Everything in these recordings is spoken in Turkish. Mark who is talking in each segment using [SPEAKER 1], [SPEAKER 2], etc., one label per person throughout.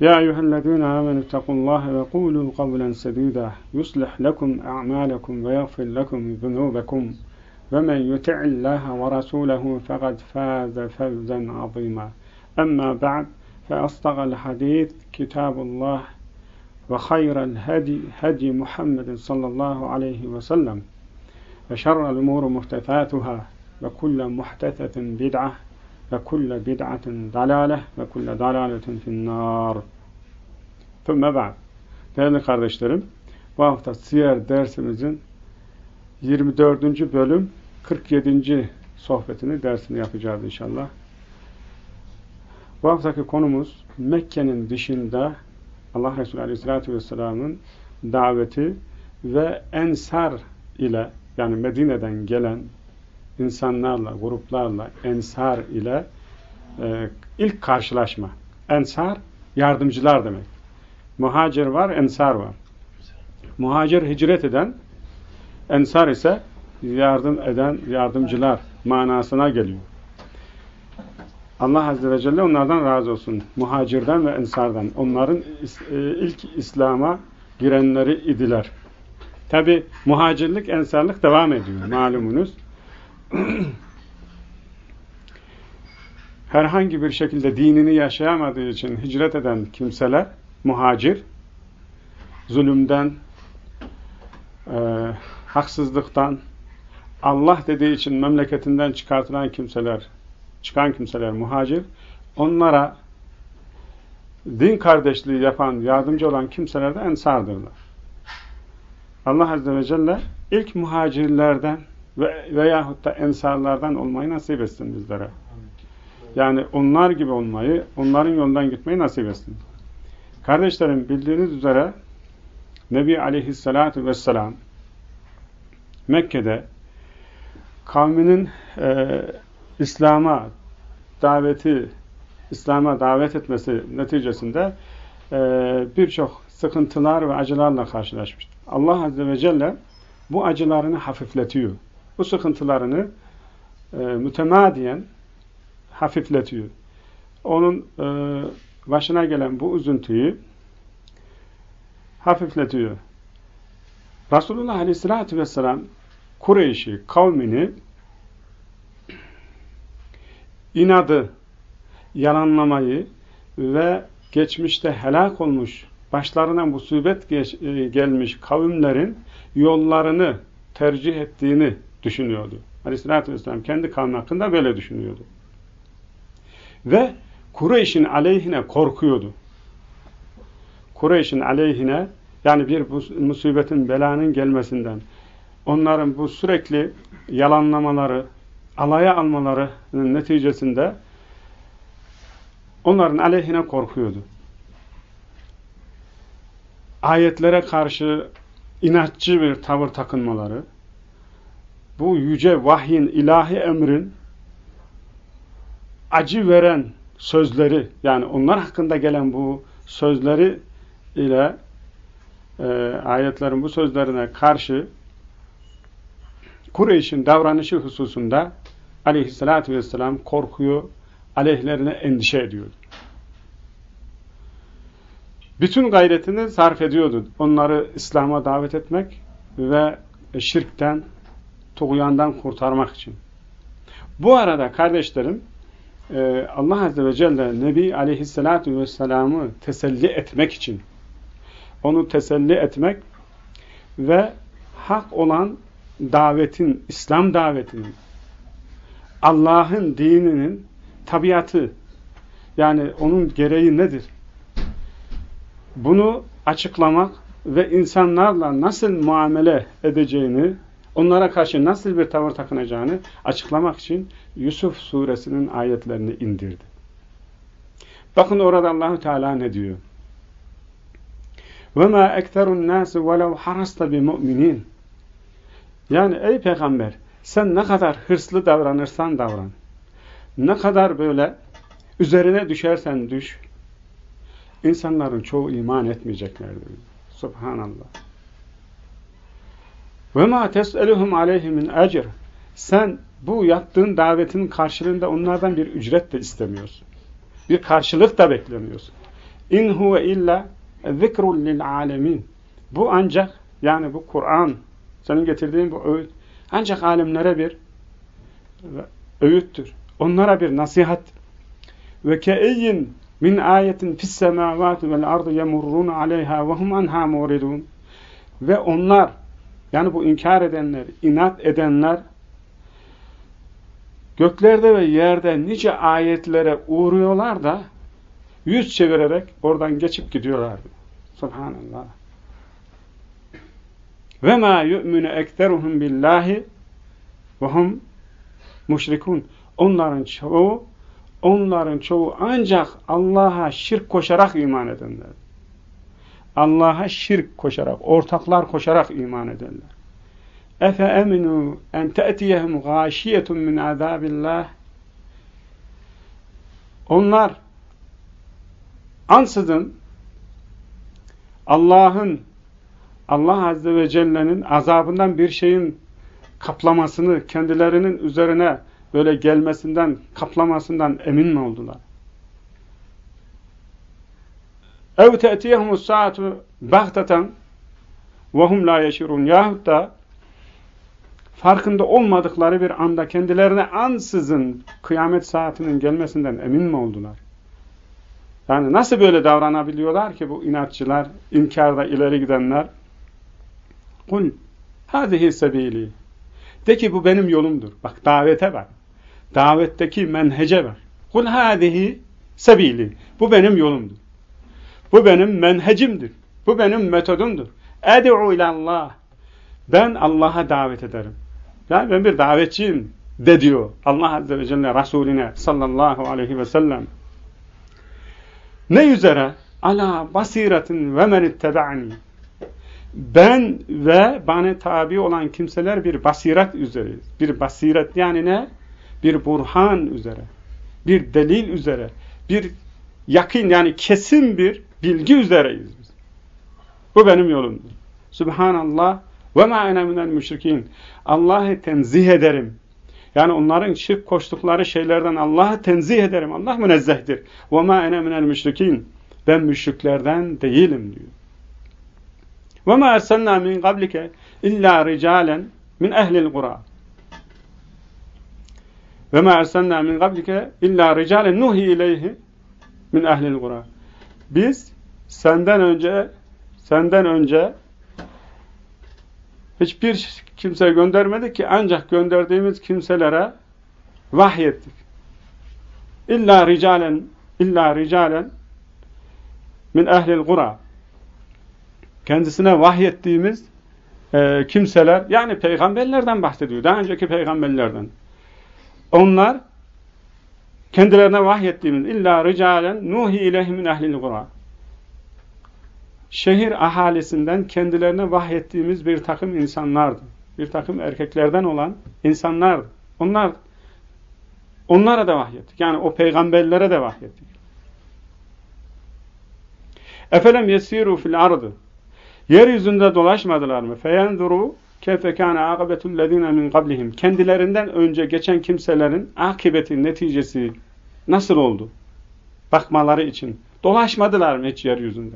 [SPEAKER 1] يا أيها الذين آمنوا اتقوا الله وقولوا قولا سديدا يصلح لكم أعمالكم ويغفر لكم ذنوبكم ومن يطع الله ورسوله فقد فاز فوزا عظيما. أما بعد فأصدق الحديث كتاب الله وخير الهدي هدي محمد صلى الله عليه وسلم وشر الأمور محدثاتها وكل محدثة بدعة ve kulle bid'atin dalale ve kulle dalaletin finnar. Thümme ba'd. Değerli kardeşlerim, bu hafta siyer dersimizin 24. bölüm 47. sohbetini, dersini yapacağız inşallah. Bu haftaki konumuz Mekke'nin dışında Allah Resulü Aleyhisselatü Vesselam'ın daveti ve ensar ile yani Medine'den gelen insanlarla, gruplarla, ensar ile e, ilk karşılaşma. Ensar, yardımcılar demek. Muhacir var, ensar var. Muhacir hicret eden, ensar ise yardım eden yardımcılar manasına geliyor. Allah Azze ve Celle onlardan razı olsun. Muhacirden ve ensardan. Onların e, ilk İslam'a girenleri idiler. Tabi muhacirlik, ensarlık devam ediyor malumunuz. herhangi bir şekilde dinini yaşayamadığı için hicret eden kimseler, muhacir, zulümden, e, haksızlıktan, Allah dediği için memleketinden çıkartılan kimseler, çıkan kimseler muhacir, onlara din kardeşliği yapan, yardımcı olan kimseler de ensardırlar. Allah Azze ve Celle ilk muhacirlerden ve veyahut da ensarlardan olmayı nasip etsin bizlere. Yani onlar gibi olmayı, onların yolundan gitmeyi nasip etsin. Kardeşlerim bildiğiniz üzere Nebi Aleyhisselatü Vesselam Mekke'de kavminin e, İslam'a daveti, İslam'a davet etmesi neticesinde e, birçok sıkıntılar ve acılarla karşılaşmıştır. Allah Azze ve Celle bu acılarını hafifletiyor. Bu sıkıntılarını e, mütemadiyen hafifletiyor. Onun e, başına gelen bu üzüntüyü hafifletiyor. Resulullah Aleyhisselatü Vesselam Kureyş'i, kavmini inadı, yalanlamayı ve geçmişte helak olmuş, başlarına musibet geç, e, gelmiş kavimlerin yollarını tercih ettiğini düşünüyordu. Aleyhisselatü Vesselam kendi kavmi hakkında böyle düşünüyordu. Ve Kureyş'in aleyhine korkuyordu. Kureyş'in aleyhine yani bir musibetin, belanın gelmesinden, onların bu sürekli yalanlamaları, alaya almalarının neticesinde onların aleyhine korkuyordu. Ayetlere karşı inatçı bir tavır takınmaları, bu yüce vahyin, ilahi emrin acı veren sözleri, yani onlar hakkında gelen bu sözleri ile e, ayetlerin bu sözlerine karşı Kureyş'in davranışı hususunda aleyhissalatü vesselam korkuyor, aleyhlerine endişe ediyordu. Bütün gayretini sarf ediyordu. Onları İslam'a davet etmek ve şirkten, tuğyandan kurtarmak için. Bu arada kardeşlerim, Allah Azze ve Celle Nebi Aleyhisselatü Vesselam'ı teselli etmek için, onu teselli etmek ve hak olan davetin, İslam davetinin, Allah'ın dininin tabiatı yani onun gereği nedir? Bunu açıklamak ve insanlarla nasıl muamele edeceğini, onlara karşı nasıl bir tavır takınacağını açıklamak için Yusuf suresinin ayetlerini indirdi. Bakın orada Allahu Teala ne diyor? وَمَا اَكْتَرُ النَّاسِ وَلَوْ حَرَسْتَ بِمُؤْمِنِينَ Yani ey peygamber sen ne kadar hırslı davranırsan davran. Ne kadar böyle üzerine düşersen düş. İnsanların çoğu iman etmeyeceklerdir. Subhanallah. Ve ma tes'eluhum aleyhi min ecr. Sen bu yaptığın davetin karşılığında onlardan bir ücret de istemiyorsun. Bir karşılık da beklemiyorsun. İn huve illa zikrun lil alemin. Bu ancak yani bu Kur'an senin getirdiğin bu öğüt ancak alemlere bir öğüttür. Onlara bir nasihat. Ve ke'eyyin min ayetin fis semavati vel ardı yemurrun aleyha ve hum anha muridun. Ve onlar yani bu inkar edenler, inat edenler göklerde ve yerde nice ayetlere uğruyorlar da yüz çevirerek oradan geçip gidiyorlar. Subhanallah. Ve ma yu'minu ekteruhum billahi ve hum müşrikun. Onların çoğu onların çoğu ancak Allah'a şirk koşarak iman edenler. Allah'a şirk koşarak, ortaklar koşarak iman ederler. Efe eminu en te'tiyehum gâşiyetun min azâbillah. Onlar ansızın Allah'ın Allah Azze ve Celle'nin azabından bir şeyin kaplamasını kendilerinin üzerine böyle gelmesinden, kaplamasından emin mi oldular? Ev te'tiyehumus saatu baghteten ve hum la yahut da farkında olmadıkları bir anda kendilerine ansızın kıyamet saatinin gelmesinden emin mi oldular? Yani nasıl böyle davranabiliyorlar ki bu inatçılar, inkarda ileri gidenler? Kul, hâzihi sebîlî. De ki bu benim yolumdur. Bak davete bak. Davetteki menhece bak. Kul hâzihi sebîlî. Bu benim yolumdur. Bu benim menhecimdir. Bu benim metodumdur. Ed'u ilallah. Ben Allah'a davet ederim. Yani ben bir davetçiyim de diyor Allah Azze ve Celle Resuline sallallahu aleyhi ve sellem. Ne üzere? Ala basiretin ve men ittebe'ni. Ben ve bana tabi olan kimseler bir basiret üzereyiz. Bir basiret yani ne? Bir burhan üzere. Bir delil üzere. Bir yakın yani kesin bir bilgi üzereyiz biz. Bu benim yolumdur. Subhanallah ve ma ene minel müşrikin. Allah'ı tenzih ederim. Yani onların şirk koştukları şeylerden Allah'ı tenzih ederim. Allah münezzehtir. Ve ma ene minel müşrikin. Ben müşriklerden değilim diyor. Ve ma erselna min qablike illa ricalen min ehlil kura. Ve ma erselna min qablike illa ricalen nuhi ileyhi min ehlil kura. Biz senden önce senden önce hiçbir kimse göndermedik ki ancak gönderdiğimiz kimselere vahyettik. İlla ricalen illa ricalen min ehlil kura kendisine vahyettiğimiz e, kimseler yani peygamberlerden bahsediyor. Daha önceki peygamberlerden. Onlar kendilerine vahyettiğimiz illa ricalen nuhi ileyhi min ehlil kura şehir ahalisinden kendilerine vahyettiğimiz bir takım insanlardı. Bir takım erkeklerden olan insanlardı. Onlar onlara da vahyettik. Yani o peygamberlere de vahyettik. Efelem yesiru fil ardı. Yeryüzünde dolaşmadılar mı? Feyenduru keyfe kâne âkıbetullezîne min qablihim. Kendilerinden önce geçen kimselerin akıbeti, neticesi nasıl oldu? Bakmaları için. Dolaşmadılar mı hiç yeryüzünde?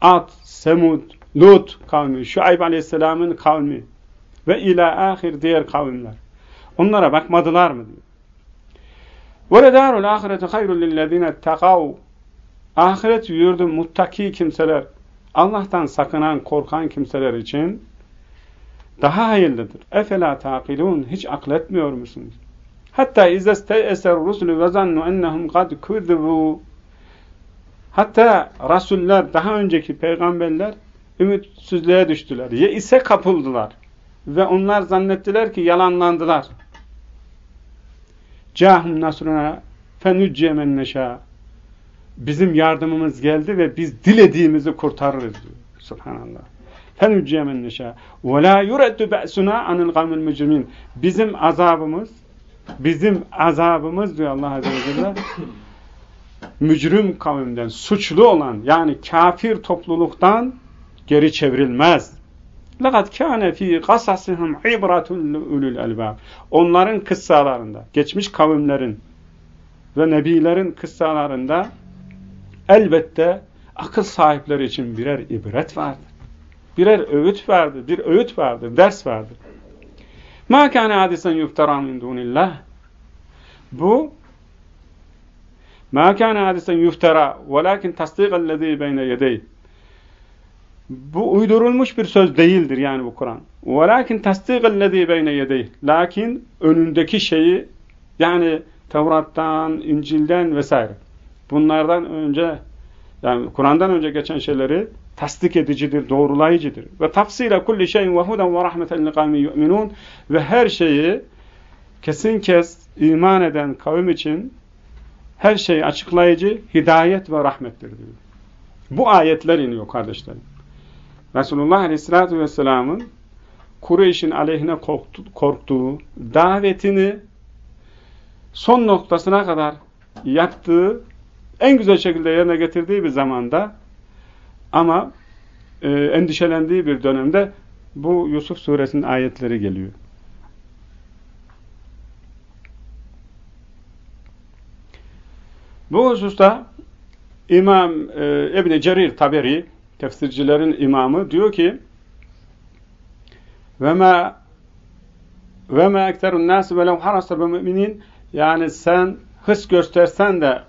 [SPEAKER 1] Ad, Semud, Lut kavmi, Şuayb Aleyhisselam'ın kavmi ve ila ahir diğer kavimler. Onlara bakmadılar mı diyor. وَلَدَارُ الْآخِرَةُ خَيْرٌ لِلَّذ۪ينَ اتَّقَوْا Ahiret yurdu muttaki kimseler, Allah'tan sakınan, korkan kimseler için daha hayırlıdır. Efela taqilun hiç akletmiyor musunuz? Hatta izeste eser rusulü ve zannu ennehum kad kuzubu Hatta rasuller daha önceki peygamberler ümitsizliğe düştüler. Ya ise kapıldılar ve onlar zannettiler ki yalanlandılar. Cahum nasruna fenücce men neşâ. Bizim yardımımız geldi ve biz dilediğimizi kurtarırız diyor. Subhanallah. Fenücce men neşâ. Ve lâ yureddu be'suna anil gavmil mücrimin. Bizim azabımız bizim azabımız diyor Allah Azze ve Celle mücrim kavimden, suçlu olan yani kafir topluluktan geri çevrilmez. لَقَدْ كَانَ ف۪ي قَسَسِهِمْ عِبْرَةٌ لُؤُلُ الْاَلْبَابِ Onların kıssalarında, geçmiş kavimlerin ve nebilerin kıssalarında elbette akıl sahipleri için birer ibret vardır. birer öğüt verdi, bir öğüt verdi, ders verdi. Ma kana hadisen yuftara min dunillah. Bu Ma kana hadisen yuftara velakin tasdiqan lezî beyne yedeyh. Bu uydurulmuş bir söz değildir yani bu Kur'an. Velakin tasdiqan lezî beyne yedeyh. Lakin önündeki şeyi yani Tevrat'tan, İncil'den vesaire. Bunlardan önce yani Kur'an'dan önce geçen şeyleri tasdik edicidir, doğrulayıcıdır. Ve tafsile kulli şeyin ve huden ve rahmeten li kavmi yu'minun ve her şeyi kesin kes iman eden kavim için her şeyi açıklayıcı hidayet ve rahmettir diyor. Bu ayetler iniyor kardeşlerim. Resulullah Aleyhisselatü Vesselam'ın Kureyş'in aleyhine korktu, korktuğu, davetini son noktasına kadar yaptığı, en güzel şekilde yerine getirdiği bir zamanda ama e, endişelendiği bir dönemde bu Yusuf suresinin ayetleri geliyor. Bu hususta İmam e, İbn Cerir Taberi tefsircilerin imamı diyor ki ve ma ve ma ekterun nas ve lev harasa yani sen hıs göstersen de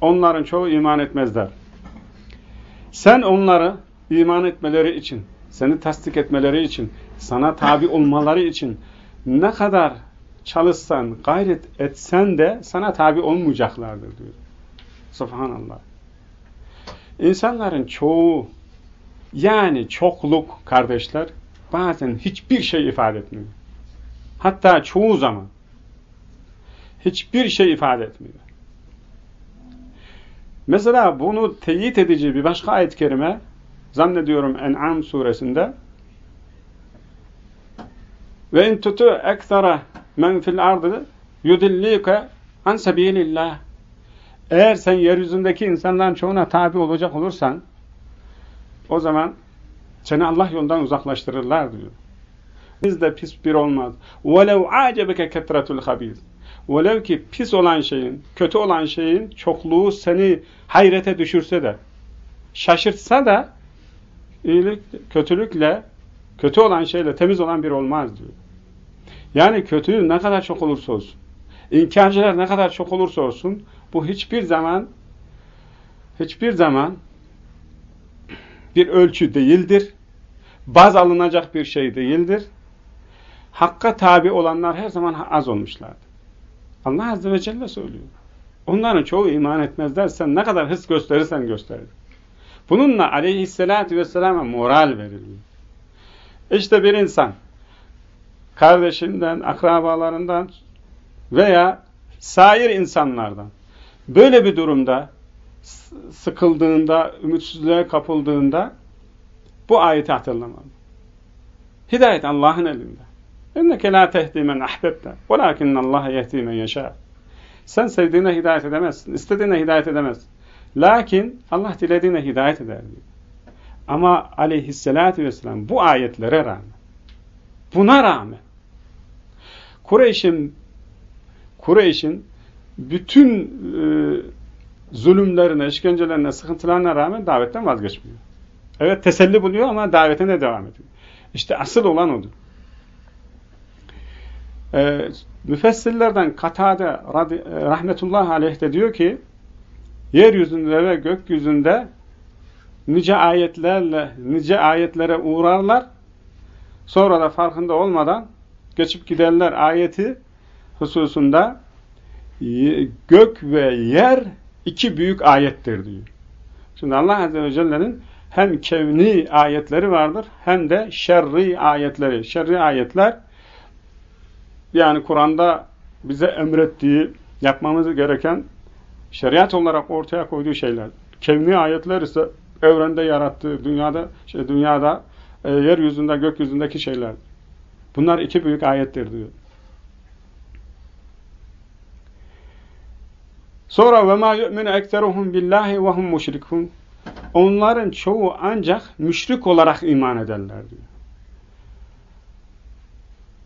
[SPEAKER 1] onların çoğu iman etmezler. Sen onları iman etmeleri için, seni tasdik etmeleri için, sana tabi olmaları için ne kadar çalışsan, gayret etsen de sana tabi olmayacaklardır diyor. Subhanallah. İnsanların çoğu yani çokluk kardeşler bazen hiçbir şey ifade etmiyor. Hatta çoğu zaman hiçbir şey ifade etmiyor. Mesela bunu teyit edici bir başka ayet-i kerime zannediyorum En'am suresinde ve in tutu ekthara men fil ardı yudillike an sebilillah eğer sen yeryüzündeki insanların çoğuna tabi olacak olursan o zaman seni Allah yolundan uzaklaştırırlar diyor. Biz de pis bir olmaz. وَلَوْ عَعْجَبَكَ كَتْرَةُ الْخَب۪يزِ Velev ki pis olan şeyin, kötü olan şeyin çokluğu seni hayrete düşürse de, şaşırtsa da iyilik, kötülükle, kötü olan şeyle temiz olan bir olmaz diyor. Yani kötülük ne kadar çok olursa olsun, inkarcılar ne kadar çok olursa olsun, bu hiçbir zaman hiçbir zaman bir ölçü değildir. Baz alınacak bir şey değildir. Hakka tabi olanlar her zaman az olmuşlardır. Allah Azze ve Celle söylüyor. Onların çoğu iman etmezler. Sen ne kadar hız gösterirsen gösterir. Bununla aleyhissalatü vesselama moral veriliyor. İşte bir insan kardeşinden, akrabalarından veya sair insanlardan Böyle bir durumda sıkıldığında, ümitsizliğe kapıldığında bu ayeti hatırlamalı. Hidayet Allah'ın elinde. İnneke la tehdi men ahbebte velakinnallaha yehdi men yeşâ. Sen sevdiğine hidayet edemezsin. istediğine hidayet edemezsin. Lakin Allah dilediğine hidayet eder diyor. Ama aleyhissalatü vesselam bu ayetlere rağmen buna rağmen Kureyş'in Kureyş'in bütün e, zulümlerine, işkencelerine, sıkıntılarına rağmen davetten vazgeçmiyor. Evet teselli buluyor ama davetine devam ediyor. İşte asıl olan odur. E, müfessirlerden Katade e, rahmetullah aleyh de diyor ki yeryüzünde ve gökyüzünde nice ayetlerle, nice ayetlere uğrarlar. Sonra da farkında olmadan geçip giderler ayeti hususunda gök ve yer iki büyük ayettir diyor. Şimdi Allah Azze ve Celle'nin hem kevni ayetleri vardır hem de şerri ayetleri. Şerri ayetler yani Kur'an'da bize emrettiği, yapmamız gereken şeriat olarak ortaya koyduğu şeyler. Kevni ayetler ise evrende yarattığı, dünyada, şey, dünyada, e, yeryüzünde, gökyüzündeki şeyler. Bunlar iki büyük ayettir diyor. Sonra ve ma yu'minu ekseruhum billahi ve hum. Onların çoğu ancak müşrik olarak iman ederler diyor.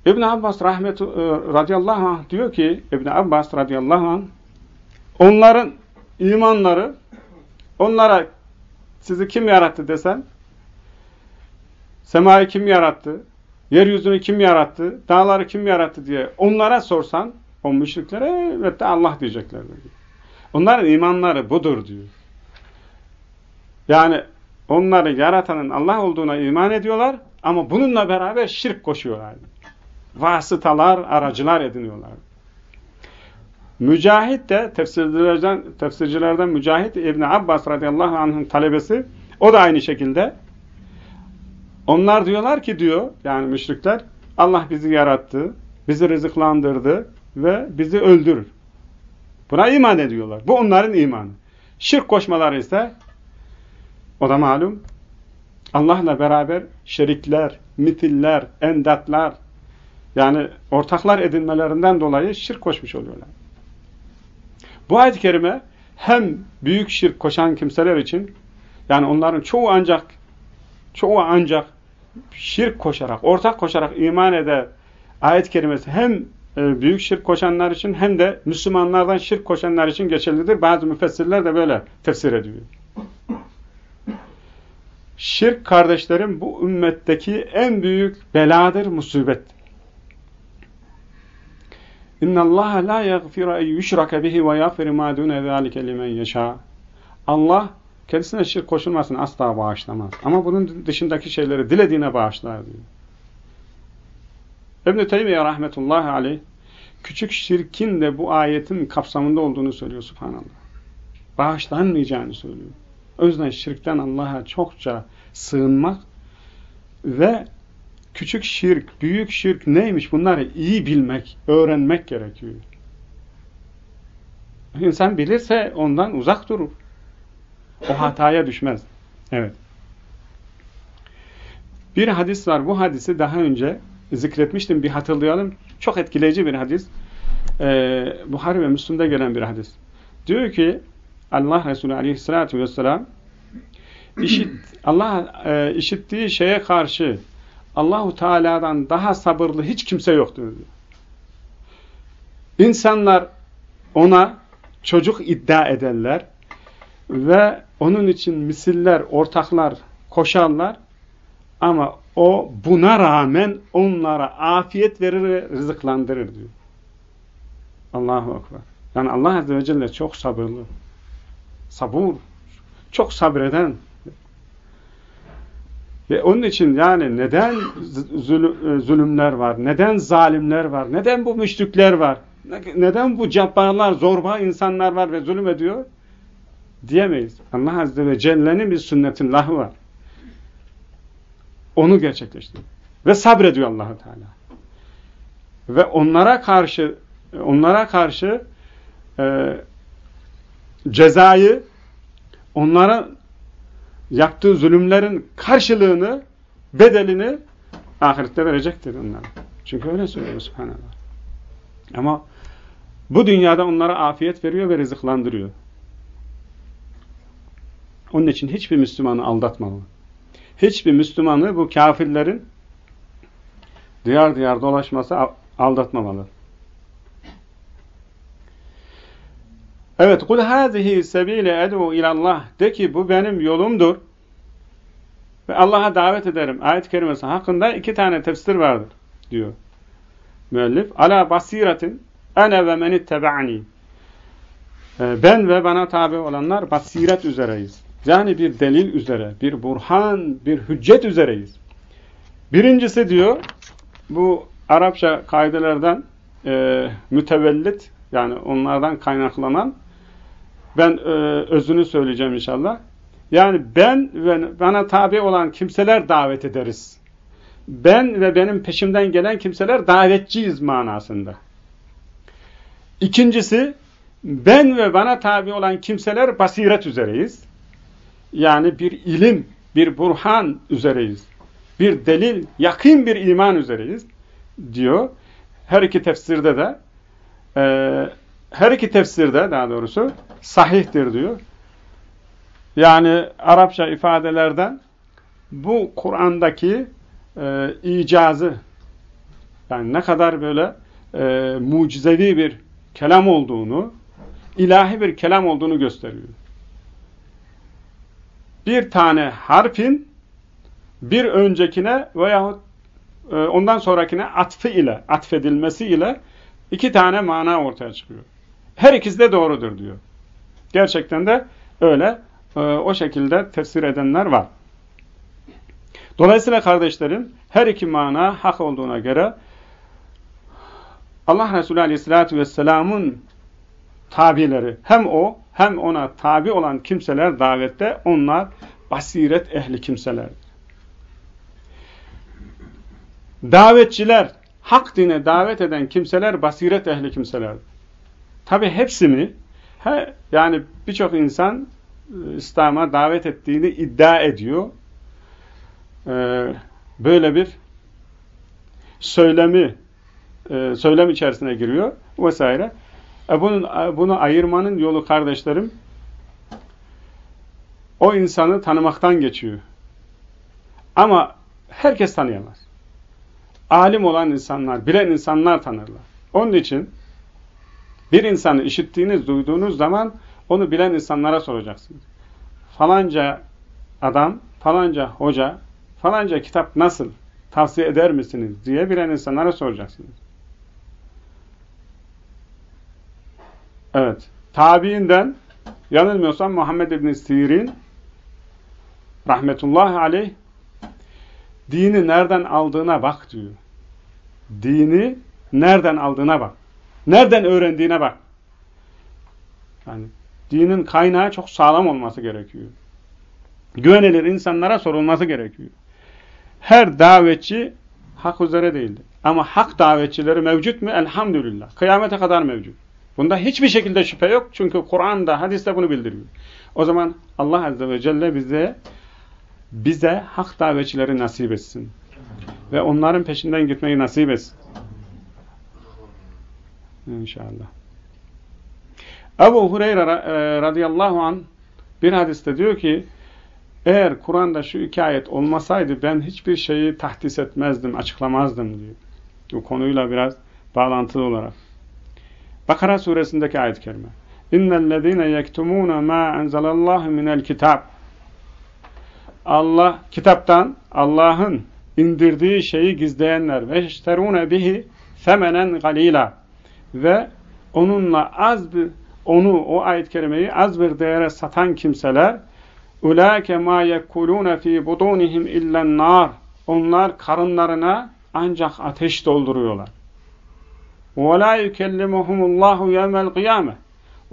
[SPEAKER 1] İbn Abbas rahmetu e, radıyallahu anh diyor ki İbn Abbas radıyallahu anh onların imanları onlara sizi kim yarattı desen semayı kim yarattı? Yeryüzünü kim yarattı? Dağları kim yarattı diye onlara sorsan o müşriklere evet de Allah diyecekler. Diyor. Onların imanları budur diyor. Yani onları yaratanın Allah olduğuna iman ediyorlar ama bununla beraber şirk koşuyorlar. Vasıtalar, aracılar ediniyorlar. Mücahit de tefsircilerden, tefsircilerden Mücahit İbni Abbas radıyallahu anh'ın talebesi o da aynı şekilde onlar diyorlar ki diyor yani müşrikler Allah bizi yarattı, bizi rızıklandırdı ve bizi öldürür. Buna iman ediyorlar. Bu onların imanı. Şirk koşmaları ise o da malum Allah'la beraber şerikler, mitiller, endatlar yani ortaklar edinmelerinden dolayı şirk koşmuş oluyorlar. Bu ayet-i kerime hem büyük şirk koşan kimseler için yani onların çoğu ancak çoğu ancak şirk koşarak, ortak koşarak iman eder ayet-i kerimesi hem e, büyük şirk koşanlar için hem de Müslümanlardan şirk koşanlar için geçerlidir. Bazı müfessirler de böyle tefsir ediyor. Şirk kardeşlerim bu ümmetteki en büyük beladır, musibet. Allah la yaghfiru en yushraka bihi ve yaghfiru ma dun zalika limen yasha. Allah kendisine şirk koşulmasını asla bağışlamaz. Ama bunun dışındaki şeyleri dilediğine bağışlar diyor. İbn-i Teymiye rahmetullahi aleyh küçük şirkin de bu ayetin kapsamında olduğunu söylüyor subhanallah. Bağışlanmayacağını söylüyor. O yüzden şirkten Allah'a çokça sığınmak ve küçük şirk, büyük şirk neymiş bunları iyi bilmek, öğrenmek gerekiyor. İnsan bilirse ondan uzak durur. O hataya düşmez. Evet. Bir hadis var. Bu hadisi daha önce zikretmiştim. Bir hatırlayalım. Çok etkileyici bir hadis. Ee, Buhari ve Müslüm'de gelen bir hadis. Diyor ki Allah Resulü aleyhissalatü vesselam işit, Allah e, işittiği şeye karşı Allahu Teala'dan daha sabırlı hiç kimse yoktur diyor. İnsanlar ona çocuk iddia ederler ve onun için misiller, ortaklar koşarlar ama o buna rağmen onlara afiyet verir ve rızıklandırır diyor. Allahu Ekber. Yani Allah Azze ve Celle çok sabırlı. Sabur. Çok sabreden. Ve onun için yani neden e, zulümler var? Neden zalimler var? Neden bu müşrikler var? Neden bu cabbarlar, zorba insanlar var ve zulüm ediyor? Diyemeyiz. Allah Azze ve Celle'nin bir sünnetin var. Onu gerçekleştiriyor. Ve sabrediyor allah Teala. Ve onlara karşı onlara karşı e, cezayı onlara yaptığı zulümlerin karşılığını bedelini ahirette verecektir onlara. Çünkü öyle söylüyor subhanallah. Ama bu dünyada onlara afiyet veriyor ve rızıklandırıyor. Onun için hiçbir Müslümanı aldatmamalı hiçbir Müslümanı bu kafirlerin diyar diyar dolaşması aldatmamalı. Evet, kul hazihi sebile ed'u ilallah. De ki bu benim yolumdur. Ve Allah'a davet ederim. Ayet-i kerimesi hakkında iki tane tefsir vardır diyor müellif. Ala basiretin ene ve menittebe'ani. Ee, ben ve bana tabi olanlar basiret üzereyiz. Yani bir delil üzere, bir burhan, bir hüccet üzereyiz. Birincisi diyor, bu Arapça kaidelerden e, mütevellit yani onlardan kaynaklanan ben e, özünü söyleyeceğim inşallah. Yani ben ve bana tabi olan kimseler davet ederiz. Ben ve benim peşimden gelen kimseler davetçiyiz manasında. İkincisi, ben ve bana tabi olan kimseler basiret üzereyiz. Yani bir ilim, bir burhan üzereyiz. Bir delil, yakın bir iman üzereyiz diyor. Her iki tefsirde de e, her iki tefsirde daha doğrusu sahihtir diyor. Yani Arapça ifadelerden bu Kur'an'daki e, icazı yani ne kadar böyle e, mucizevi bir kelam olduğunu, ilahi bir kelam olduğunu gösteriyor. Bir tane harfin bir öncekine veyahut e, ondan sonrakine atfı ile, atfedilmesi ile iki tane mana ortaya çıkıyor. Her ikisi de doğrudur diyor. Gerçekten de öyle e, o şekilde tefsir edenler var. Dolayısıyla kardeşlerim her iki mana hak olduğuna göre Allah Resulü Aleyhisselatü Vesselam'ın tabileri hem o hem ona tabi olan kimseler davette onlar basiret ehli kimselerdir. Davetçiler, hak dine davet eden kimseler basiret ehli kimselerdir. Tabi hepsi mi? He, yani birçok insan e, İslam'a davet ettiğini iddia ediyor. Ee, böyle bir söylemi e, söylem içerisine giriyor vesaire. E bunun, e, bunu ayırmanın yolu kardeşlerim o insanı tanımaktan geçiyor. Ama herkes tanıyamaz. Alim olan insanlar, bilen insanlar tanırlar. Onun için bir insanı işittiğiniz, duyduğunuz zaman onu bilen insanlara soracaksınız. Falanca adam, falanca hoca, falanca kitap nasıl tavsiye eder misiniz diye bilen insanlara soracaksınız. Evet. Tabiinden yanılmıyorsam Muhammed İbn Sirin rahmetullahi aleyh dini nereden aldığına bak diyor. Dini nereden aldığına bak. Nereden öğrendiğine bak. Yani dinin kaynağı çok sağlam olması gerekiyor. Güvenilir insanlara sorulması gerekiyor. Her davetçi hak üzere değildir. Ama hak davetçileri mevcut mu? Elhamdülillah. Kıyamete kadar mevcut. Bunda hiçbir şekilde şüphe yok. Çünkü Kur'an'da, hadiste bunu bildiriyor. O zaman Allah Azze ve Celle bize bize hak davetçileri nasip etsin. Ve onların peşinden gitmeyi nasip etsin. İnşallah. Ebu Hureyre e, radıyallahu an bir hadiste diyor ki eğer Kur'an'da şu iki ayet olmasaydı ben hiçbir şeyi tahdis etmezdim, açıklamazdım diyor. Bu konuyla biraz bağlantılı olarak. Bakara suresindeki ayet-i kerime. İnnellezîne yektumûne mâ enzelallahu minel kitâb. Allah kitaptan Allah'ın indirdiği şeyi gizleyenler ve işterûne bihi femenen galîlâ ve onunla az bir onu o ayet-i kerimeyi az bir değere satan kimseler ulake ma yekuluna fi budunihim illen nar onlar karınlarına ancak ateş dolduruyorlar. Ve la yukellimuhumullahu yevmel kıyame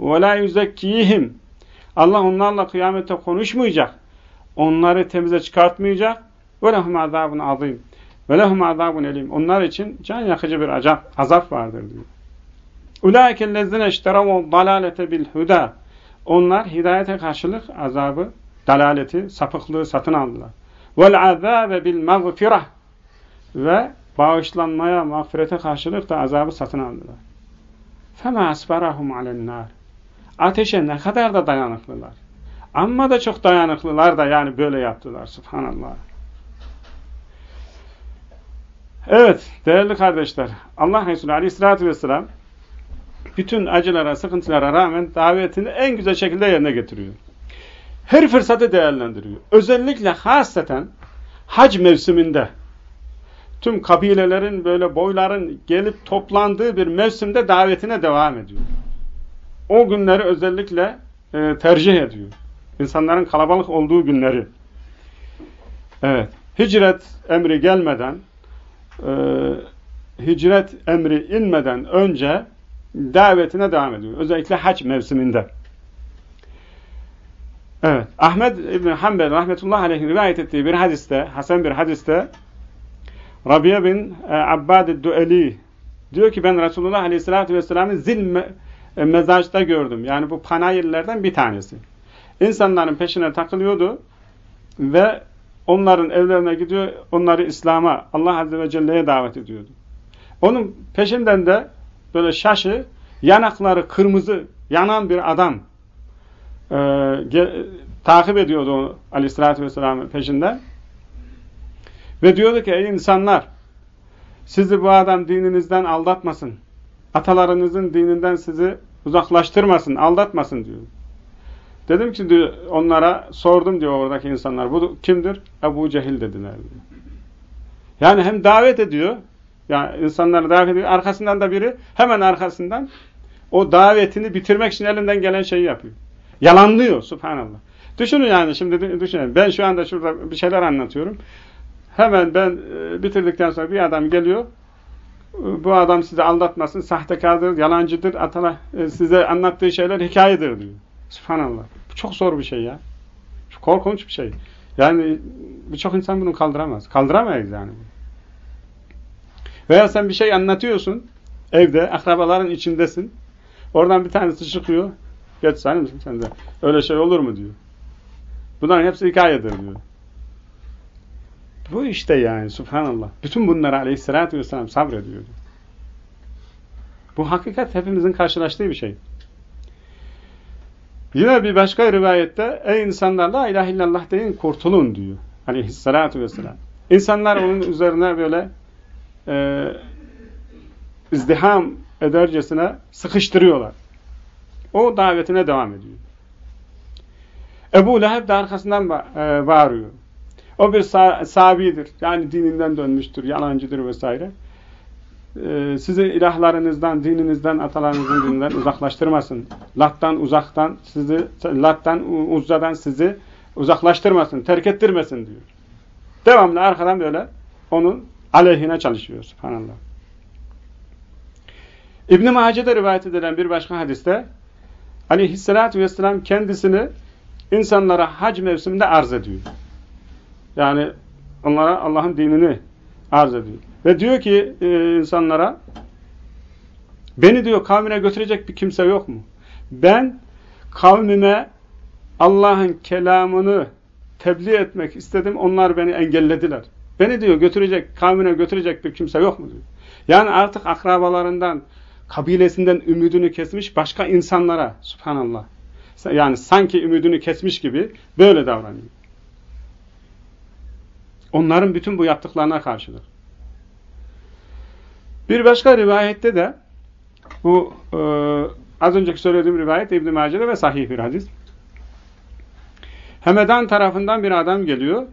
[SPEAKER 1] ve la yuzekkihim Allah onlarla kıyamette konuşmayacak. Onları temize çıkartmayacak. Ve lehum azabun azim. Ve lehum azabun elim. Onlar için can yakıcı bir azap vardır diyor. اُولَٰئِكَ الَّذِّنَ اشْتَرَوُوا ضَلَالَةَ بِالْهُدَى Onlar hidayete karşılık azabı, dalaleti, sapıklığı satın aldılar. وَالْعَذَابَ بِالْمَغْفِرَةِ Ve bağışlanmaya, mağfirete karşılık da azabı satın aldılar. فَمَا أَسْبَرَهُمْ عَلَى النَّارِ Ateşe ne kadar da dayanıklılar. Amma da çok dayanıklılar da yani böyle yaptılar. Subhanallah. Evet değerli kardeşler. Allah Resulü Aleyhisselatü Vesselam bütün acılara, sıkıntılara rağmen davetini en güzel şekilde yerine getiriyor. Her fırsatı değerlendiriyor. Özellikle hasreten hac mevsiminde tüm kabilelerin böyle boyların gelip toplandığı bir mevsimde davetine devam ediyor. O günleri özellikle e, tercih ediyor. İnsanların kalabalık olduğu günleri. Evet. Hicret emri gelmeden e, hicret emri inmeden önce davetine devam ediyor. Özellikle hac mevsiminde. Evet. Ahmed İbn Hanbel rahmetullahi aleyh rivayet ettiği bir hadiste, Hasan bir hadiste Rabia bin e, Abbad Dueli diyor ki ben Resulullah aleyhissalatü vesselam'ı zil e, mezaçta gördüm. Yani bu panayırlardan bir tanesi. İnsanların peşine takılıyordu ve onların evlerine gidiyor, onları İslam'a, Allah Azze ve Celle'ye davet ediyordu. Onun peşinden de böyle şaşı, yanakları kırmızı, yanan bir adam e, ge, takip ediyordu onu Aleyhisselatü Vesselam'ın peşinden. Ve diyordu ki ey insanlar sizi bu adam dininizden aldatmasın. Atalarınızın dininden sizi uzaklaştırmasın, aldatmasın diyor. Dedim ki diyor, onlara sordum diyor oradaki insanlar. Bu kimdir? Ebu Cehil dediler. Diyor. Yani hem davet ediyor, yani insanları davet ediyor. Arkasından da biri hemen arkasından o davetini bitirmek için elinden gelen şeyi yapıyor. Yalanlıyor subhanallah. Düşünün yani şimdi düşünün. Ben şu anda şurada bir şeyler anlatıyorum. Hemen ben e, bitirdikten sonra bir adam geliyor. Bu adam sizi aldatmasın, sahtekardır, yalancıdır, atala, e, size anlattığı şeyler hikayedir diyor. Subhanallah. Bu çok zor bir şey ya. Çok korkunç bir şey. Yani birçok insan bunu kaldıramaz. Kaldıramayız yani. Veya sen bir şey anlatıyorsun evde, akrabaların içindesin. Oradan bir tanesi çıkıyor. Geç sen misin sen de? Öyle şey olur mu diyor. Bunların hepsi hikayedir diyor. Bu işte yani subhanallah. Bütün bunları aleyhissalatü vesselam sabrediyordu. Bu hakikat hepimizin karşılaştığı bir şey. Yine bir başka rivayette ey insanlar la ilahe illallah deyin kurtulun diyor. Aleyhissalatü vesselam. İnsanlar onun üzerine böyle e, izdiham edercesine sıkıştırıyorlar. O davetine devam ediyor. Ebu Leheb de arkasından e, bağırıyor. O bir sabidir. Yani dininden dönmüştür, yalancıdır vesaire. Ee, sizi ilahlarınızdan, dininizden, atalarınızın dininden uzaklaştırmasın. Lattan uzaktan sizi, Lattan, Uzza'dan sizi uzaklaştırmasın, terk ettirmesin diyor. Devamlı arkadan böyle onun aleyhine çalışıyor. Subhanallah. İbn-i Mace'de rivayet edilen bir başka hadiste aleyhissalatü vesselam kendisini insanlara hac mevsiminde arz ediyor. Yani onlara Allah'ın dinini arz ediyor. Ve diyor ki e, insanlara beni diyor kavmine götürecek bir kimse yok mu? Ben kavmime Allah'ın kelamını tebliğ etmek istedim. Onlar beni engellediler. Beni diyor götürecek, kavmine götürecek bir kimse yok mu diyor. Yani artık akrabalarından, kabilesinden ümidini kesmiş başka insanlara, subhanallah. Yani sanki ümidini kesmiş gibi böyle davranıyor. Onların bütün bu yaptıklarına karşıdır. Bir başka rivayette de bu e, az önceki söylediğim rivayet İbn-i ve sahih bir hadis. Hemedan tarafından bir adam geliyor.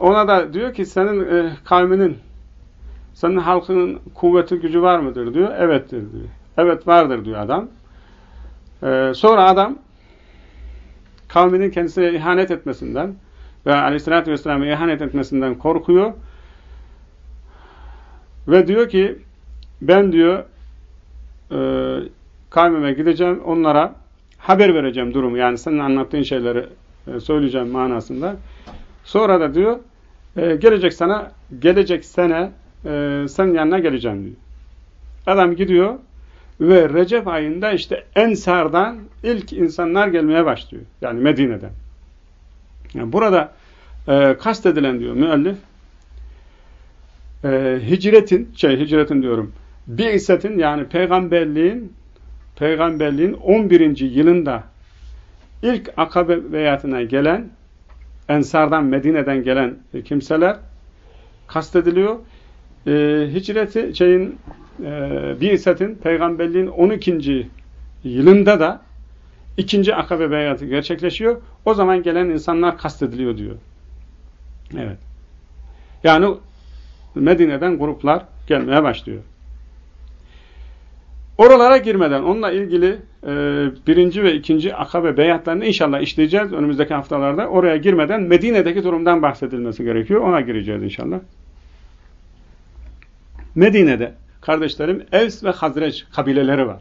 [SPEAKER 1] Ona da diyor ki senin e, kavminin senin halkının kuvveti gücü var mıdır diyor. Evettir diyor. Evet vardır diyor adam. E, sonra adam kavminin kendisine ihanet etmesinden ve aleyhissalatü vesselam'a ihanet etmesinden korkuyor. Ve diyor ki ben diyor e, kavmime gideceğim onlara haber vereceğim durumu yani senin anlattığın şeyleri e, söyleyeceğim manasında. Sonra da diyor e, gelecek sana gelecek sene e, senin yanına geleceğim diyor. Adam gidiyor ve Recep ayında işte Ensar'dan ilk insanlar gelmeye başlıyor. Yani Medine'den. Yani burada e, kastedilen diyor müellif e, hicretin şey hicretin diyorum bi'isetin yani peygamberliğin peygamberliğin 11. yılında ilk akabe beyatına gelen Ensardan Medine'den gelen kimseler kastediliyor. E, hicreti şeyin e, bi'isetin peygamberliğin 12. yılında da ikinci akabe beyatı gerçekleşiyor. O zaman gelen insanlar kastediliyor diyor. Evet. Yani Medine'den gruplar gelmeye başlıyor. Oralara girmeden onunla ilgili e, birinci ve ikinci akabe beyatlarını inşallah işleyeceğiz önümüzdeki haftalarda. Oraya girmeden Medine'deki durumdan bahsedilmesi gerekiyor. Ona gireceğiz inşallah. Medine'de kardeşlerim Evs ve Hazreç kabileleri var.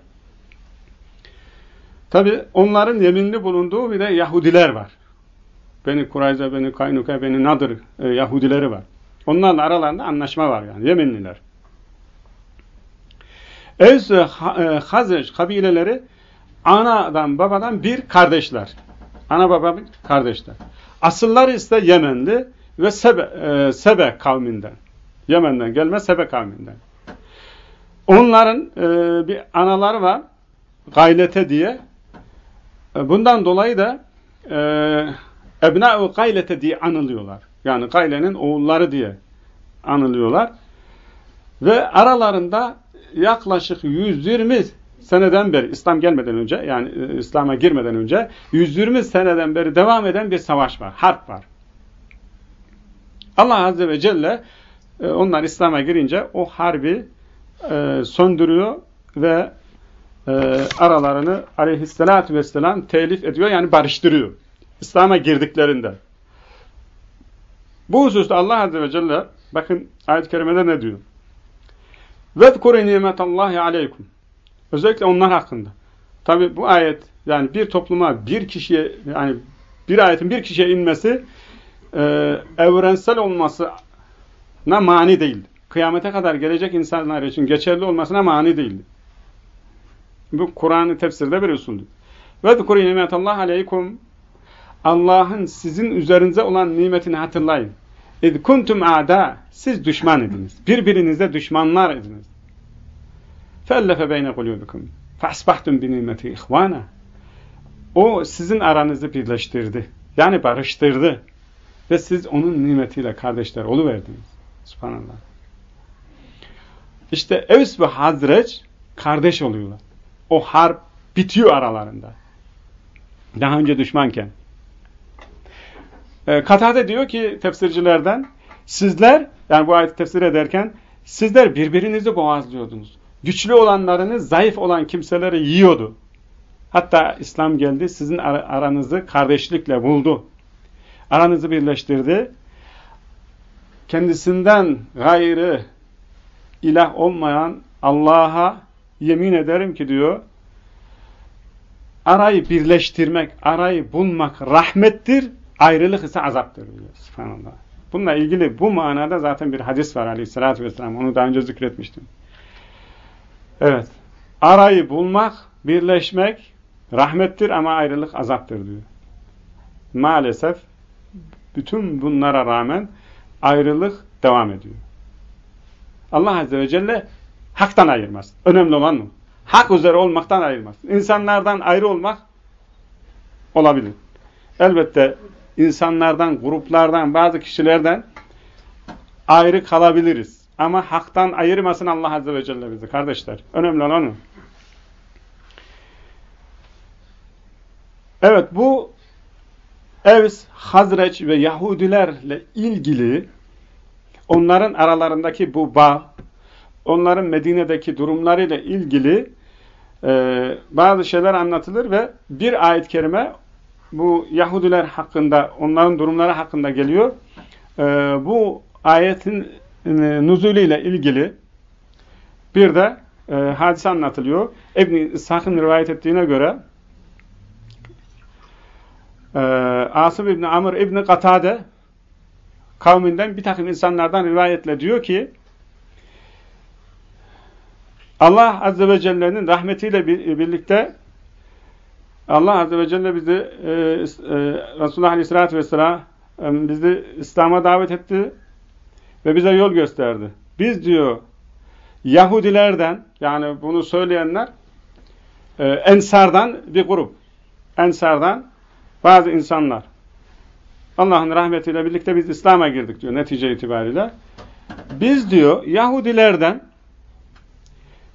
[SPEAKER 1] Tabi onların yeminli bulunduğu bir de Yahudiler var. Beni Kurayza, Beni Kaynuka, Beni Nadir e, Yahudileri var. Onlarla aralarında anlaşma var yani yeminliler. Evs ve e, Hazreç kabileleri anadan babadan bir kardeşler. Ana baba bir kardeşler. Asılları ise Yemenli ve Sebe, e, Sebe kavminden. Yemen'den gelme Sebe kavminden. Onların e, bir anaları var. Gaylete diye. E, bundan dolayı da e, Ebna-ı Gaylete diye anılıyorlar. Yani Gayle'nin oğulları diye anılıyorlar. Ve aralarında yaklaşık 120 seneden beri, İslam gelmeden önce, yani e, İslam'a girmeden önce 120 seneden beri devam eden bir savaş var, harp var. Allah Azze ve Celle e, onlar İslam'a girince o harbi e, söndürüyor ve aralarını aleyhissalatü vesselam telif ediyor, yani barıştırıyor. İslam'a girdiklerinde. Bu hususta Allah Azze ve Celle bakın ayet-i kerimede ne diyor? وَذْكُرِ نِيمَةَ اللّٰهِ عَلَيْكُمْ Özellikle onlar hakkında. Tabi bu ayet yani bir topluma bir kişiye yani bir ayetin bir kişiye inmesi e, evrensel olmasına mani değil. Kıyamete kadar gelecek insanlar için geçerli olmasına mani değil. Bu Kur'an-ı tefsirde bir usuldür. وَذْكُرِ نِمَةَ اللّٰهِ عَلَيْكُمْ Allah'ın sizin üzerinize olan nimetini hatırlayın. اِذْ kuntum ada Siz düşman ediniz. Birbirinize düşmanlar ediniz. Fellefe beyne kulubikum. Fasbahtum bi nimeti ihvana. O sizin aranızı birleştirdi. Yani barıştırdı. Ve siz onun nimetiyle kardeşler oluverdiniz. Subhanallah. İşte Evs ve Hazreç kardeş oluyorlar. O harp bitiyor aralarında. Daha önce düşmanken. E, Katade diyor ki tefsircilerden sizler yani bu ayeti tefsir ederken sizler birbirinizi boğazlıyordunuz. Güçlü olanlarını zayıf olan kimseleri yiyordu. Hatta İslam geldi sizin aranızı kardeşlikle buldu. Aranızı birleştirdi. Kendisinden gayrı ilah olmayan Allah'a yemin ederim ki diyor arayı birleştirmek, arayı bulmak rahmettir, ayrılık ise azaptır diyor. Subhanallah. Bununla ilgili bu manada zaten bir hadis var aleyhissalatü vesselam. Onu daha önce zikretmiştim. Evet. Arayı bulmak, birleşmek rahmettir ama ayrılık azaptır diyor. Maalesef bütün bunlara rağmen ayrılık devam ediyor. Allah Azze ve Celle haktan ayırmaz. Önemli olan bu. Hak üzere olmaktan ayırmaz. İnsanlardan ayrı olmak olabilir. Elbette insanlardan, gruplardan, bazı kişilerden ayrı kalabiliriz. Ama haktan ayırmasın Allah Azze ve Celle bizi kardeşler. Önemli olan o. Evet bu Evs, Hazreç ve Yahudilerle ilgili onların aralarındaki bu bağ, onların Medine'deki durumlarıyla ilgili e, bazı şeyler anlatılır ve bir ayet-i kerime bu Yahudiler hakkında, onların durumları hakkında geliyor. E, bu ayetin nuzulüyle ilgili bir de e, hadise anlatılıyor. İbn-i rivayet ettiğine göre e, Asım İbni Amr İbni Katade kavminden bir takım insanlardan rivayetle diyor ki Allah Azze ve Celle'nin rahmetiyle birlikte Allah Azze ve Celle bizi e, e, Resulullah Aleyhisselatü Vesselam e, bizi İslam'a davet etti ve bize yol gösterdi. Biz diyor Yahudilerden yani bunu söyleyenler e, Ensardan bir grup. Ensardan bazı insanlar. Allah'ın rahmetiyle birlikte biz İslam'a girdik diyor netice itibariyle. Biz diyor Yahudilerden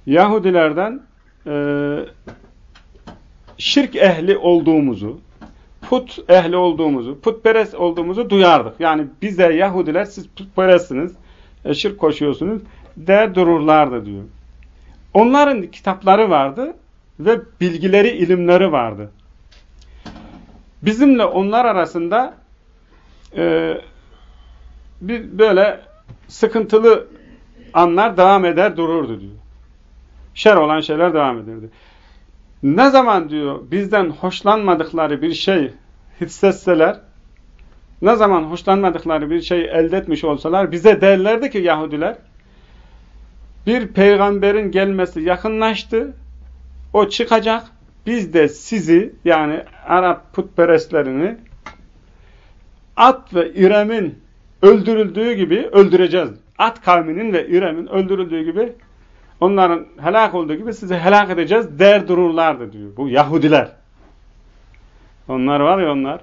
[SPEAKER 1] Yahudilerden e, şirk ehli olduğumuzu, put ehli olduğumuzu, putperest olduğumuzu duyardık. Yani bize Yahudiler siz putperestsiniz, e, şirk koşuyorsunuz der dururlardı diyor. Onların kitapları vardı ve bilgileri, ilimleri vardı. Bizimle onlar arasında e, bir böyle sıkıntılı anlar devam eder dururdu diyor. Şer olan şeyler devam ederdi. Ne zaman diyor bizden hoşlanmadıkları bir şey hissetseler, ne zaman hoşlanmadıkları bir şey elde etmiş olsalar bize derlerdi ki Yahudiler, bir peygamberin gelmesi yakınlaştı, o çıkacak, biz de sizi yani Arap putperestlerini At ve İrem'in öldürüldüğü gibi öldüreceğiz. At kavminin ve İrem'in öldürüldüğü gibi onların helak olduğu gibi sizi helak edeceğiz der dururlardı diyor. Bu Yahudiler. Onlar var ya onlar.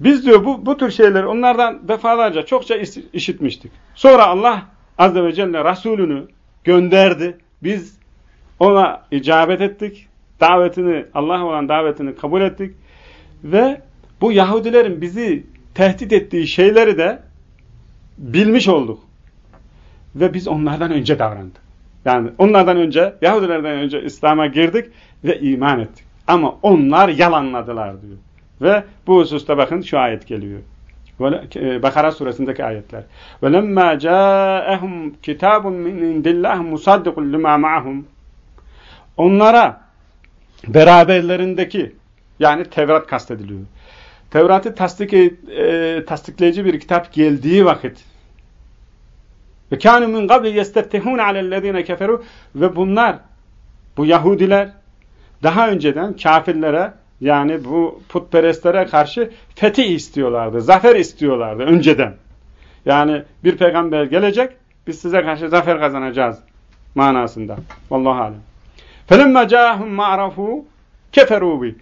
[SPEAKER 1] Biz diyor bu, bu tür şeyleri onlardan defalarca çokça işitmiştik. Sonra Allah Azze ve Celle Resulünü gönderdi. Biz ona icabet ettik. Davetini, Allah olan davetini kabul ettik. Ve bu Yahudilerin bizi tehdit ettiği şeyleri de bilmiş olduk. Ve biz onlardan önce davrandık. Yani onlardan önce, Yahudilerden önce İslam'a girdik ve iman ettik. Ama onlar yalanladılar diyor. Ve bu hususta bakın şu ayet geliyor. E, Bakara suresindeki ayetler. وَلَمَّا جَاءَهُمْ كِتَابٌ مِنْ اِنْدِ اللّٰهِ مُصَدِّقٌ لِمَا مَعَهُمْ Onlara beraberlerindeki yani Tevrat kastediliyor. Tevrat'ı tasdik, e, tasdikleyici bir kitap geldiği vakit ve kânü min gabli yesteftihûn alellezîne keferû ve bunlar bu Yahudiler daha önceden kafirlere yani bu putperestlere karşı fetih istiyorlardı, zafer istiyorlardı önceden. Yani bir peygamber gelecek, biz size karşı zafer kazanacağız manasında. Vallahu alem. فَلَمَّا جَاهُمْ مَعْرَفُوا كَفَرُوا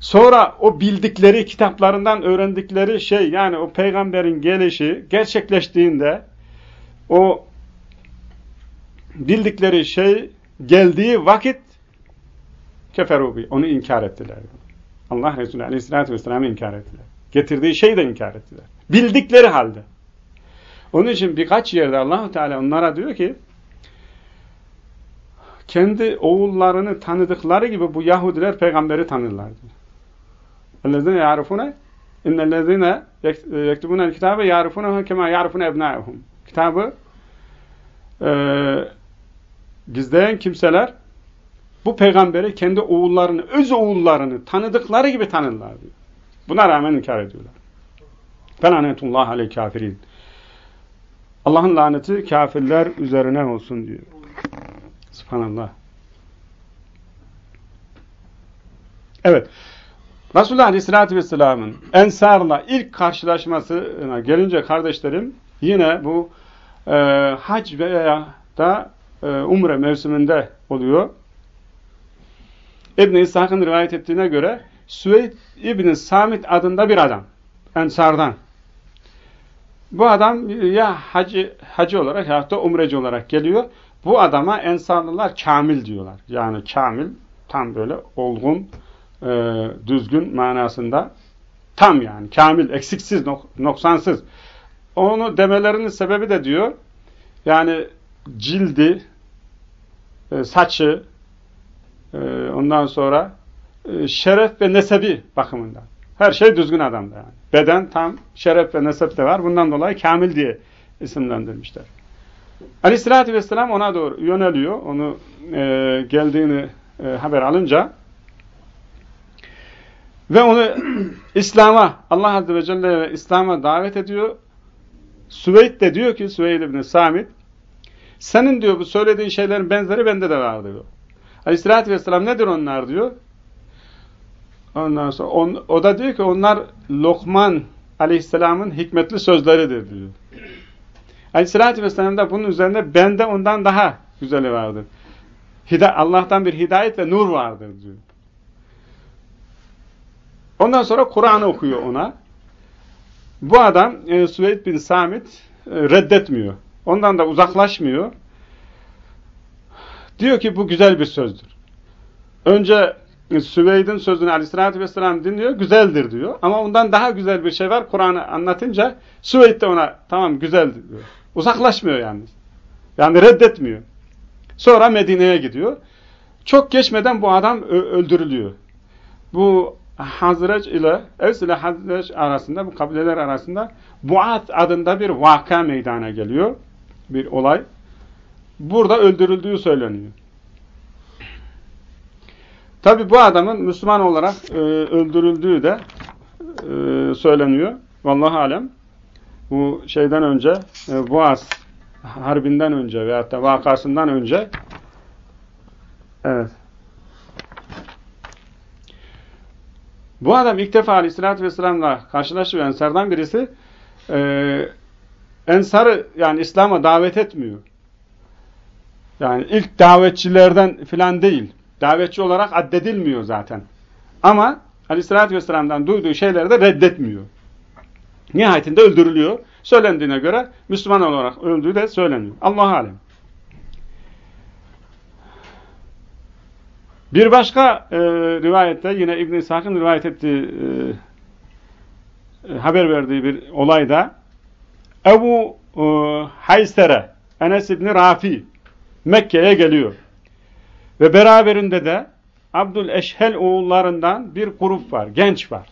[SPEAKER 1] Sonra o bildikleri, kitaplarından öğrendikleri şey, yani o peygamberin gelişi gerçekleştiğinde o bildikleri şey geldiği vakit keferubi, onu inkar ettiler. Allah Resulü Aleyhisselatü Vesselam'ı inkar ettiler. Getirdiği şeyi de inkar ettiler. Bildikleri halde. Onun için birkaç yerde allah Teala onlara diyor ki kendi oğullarını tanıdıkları gibi bu Yahudiler peygamberi tanırlar diyor. اَلَّذِينَ يَعْرِفُونَ اِنَّ الَّذِينَ يَكْتُبُونَ الْكِتَابَ يَعْرِفُونَهُ كَمَا يَعْرِفُونَ اَبْنَائِهُمْ Kitabı e, gizleyen kimseler bu peygamberi kendi oğullarını, öz oğullarını tanıdıkları gibi tanırlar diyor. Buna rağmen inkar ediyorlar. Felanetullah aleyh kafirin. Allah'ın laneti kafirler üzerine olsun diyor. Subhanallah. Evet. Resulullah Aleyhisselatü Vesselam'ın Ensar'la ilk karşılaşmasına gelince kardeşlerim yine bu e, hac veya da e, umre mevsiminde oluyor. İbn-i İshak'ın rivayet ettiğine göre Süveyd İbn-i Samit adında bir adam. Ensardan. Bu adam ya hacı, hacı olarak ya da umreci olarak geliyor. Bu adama Ensarlılar kamil diyorlar. Yani kamil tam böyle olgun, e, düzgün manasında tam yani kamil, eksiksiz, nok noksansız. Onu demelerinin sebebi de diyor yani cildi, e, saçı, e, ondan sonra e, şeref ve nesebi bakımından. Her şey düzgün adamda yani. Beden tam, şeref ve nesep de var. Bundan dolayı kamil diye isimlendirmişler. Aleyhissalatü vesselam ona doğru yöneliyor. Onu e, geldiğini e, haber alınca ve onu İslam'a, Allah Azze ve Celle İslam'a davet ediyor. Süveyd de diyor ki, Süveyd ibn Samit, senin diyor bu söylediğin şeylerin benzeri bende de var diyor. Aleyhissalatü vesselam nedir onlar diyor. Ondan sonra on, o da diyor ki onlar Lokman aleyhisselamın hikmetli sözleridir diyor. Aleyhissalatü vesselam da bunun üzerinde bende ondan daha güzeli vardır. Hida Allah'tan bir hidayet ve nur vardır diyor. Ondan sonra Kur'an'ı okuyor ona. Bu adam e, Süveyd bin Samit e, reddetmiyor. Ondan da uzaklaşmıyor. Diyor ki bu güzel bir sözdür. Önce Süveyd'in sözünü aleyhissalatü vesselam dinliyor, güzeldir diyor. Ama ondan daha güzel bir şey var. Kur'an'ı anlatınca Süveyd de ona tamam güzel diyor. Uzaklaşmıyor yani. Yani reddetmiyor. Sonra Medine'ye gidiyor. Çok geçmeden bu adam öldürülüyor. Bu Hazreç ile Evs ile Hazreç arasında, bu kabileler arasında Buat adında bir vaka meydana geliyor. Bir olay. Burada öldürüldüğü söyleniyor. Tabi bu adamın Müslüman olarak e, öldürüldüğü de e, söyleniyor. Vallahi alem. Bu şeyden önce, e, Boğaz harbinden önce veyahut da vakasından önce evet. Bu adam ilk defa Aleyhisselatü Vesselam'la karşılaşıyor. Ensardan birisi e, Ensar'ı yani İslam'a davet etmiyor. Yani ilk davetçilerden filan değil. Davetçi olarak addedilmiyor zaten. Ama Aleyhisselatü Vesselam'dan duyduğu şeyleri de reddetmiyor. Nihayetinde öldürülüyor. Söylendiğine göre Müslüman olarak öldüğü de söyleniyor. Allah alem. Bir başka e, rivayette yine İbn-i İshak'ın rivayet ettiği e, e, haber verdiği bir olayda Ebu e, Haysere Enes İbni Rafi Mekke'ye geliyor. Ve beraberinde de Abdül Eşhel oğullarından bir grup var, genç var.